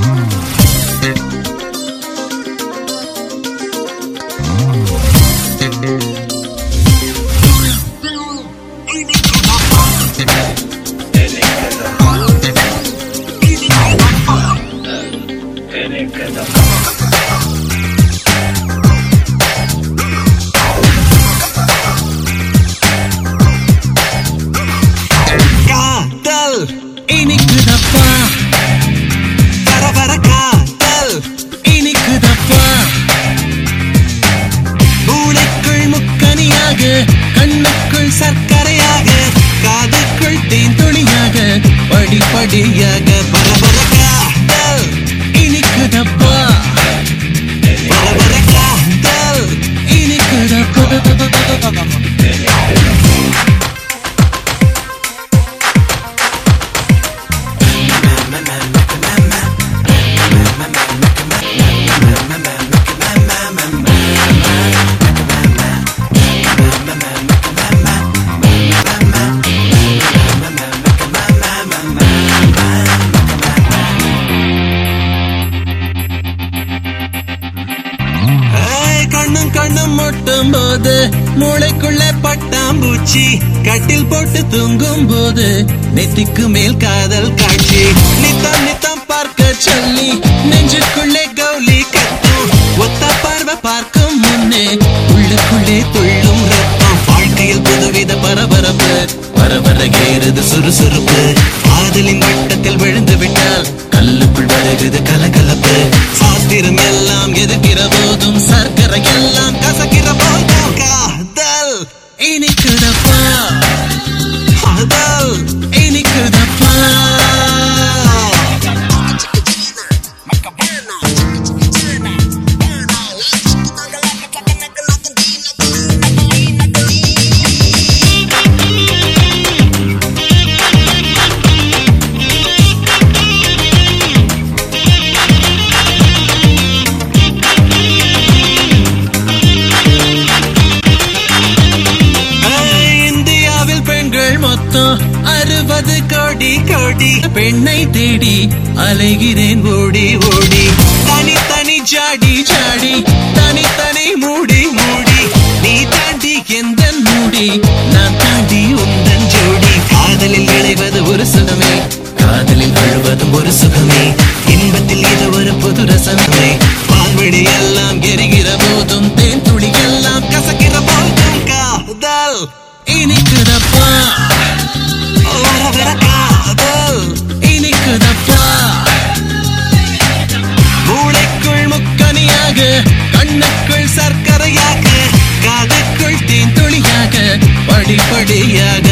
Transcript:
Mm-hmm. Yeah. கண்ணு முட்டும் போது மூளைக்குள்ள பட்டாம்பூச்சி கட்டில் போட்டு தூங்கும் போது நெத்திக்கு மேல் காதல் காட்சி. நித்தம் நித்தம் பார்க்க சொல்லி நெஞ்சுக்குள்ளே கௌலி கத்தும். ஒத்த பார்வை பார்க்கும் முன்னே உள்ளுக்குள்ளே துள்ளும் ரத்தம். வாழ்க்கையில் புதுவித பரபரப்பு பரபர கேறுது சுறுசுறுப்பு. காதலின் வட்டத்தில் விழுந்து விட்டால் கல்லுக்குள் வருகிறது கலகலப்பு. சாஸ்திரம் எல்லாம் எதிர்க்கிற போதும் சர்க்கரை எல்லாம் கசக்கிற போதும். காதல் இனிக்குதப்பா. காதல். மொத்தம் அறுபது கோடி கோடி. பெண்ணை தேடி அலைகிறேன் ஓடி ஓடி. தனி தனி ஜாடி ஜாடி. தனி தனி மூடி மூடி. நீ தாண்டி எந்த மூடி? நான் தாண்டி உந்தன் ஜோடி. காதலில் இழைவது ஒரு சுகமே. காதலில் அழுவதும் ஒரு சுகமே. இன்பத்தில் இது ஒரு புது ரசமே. வான்வெளி எல்லாம் எரிகிற போதும் தேன் துளி எல்லாம் கசக்கிற போதும். காதல் இனிக்குதப்பா Yeah.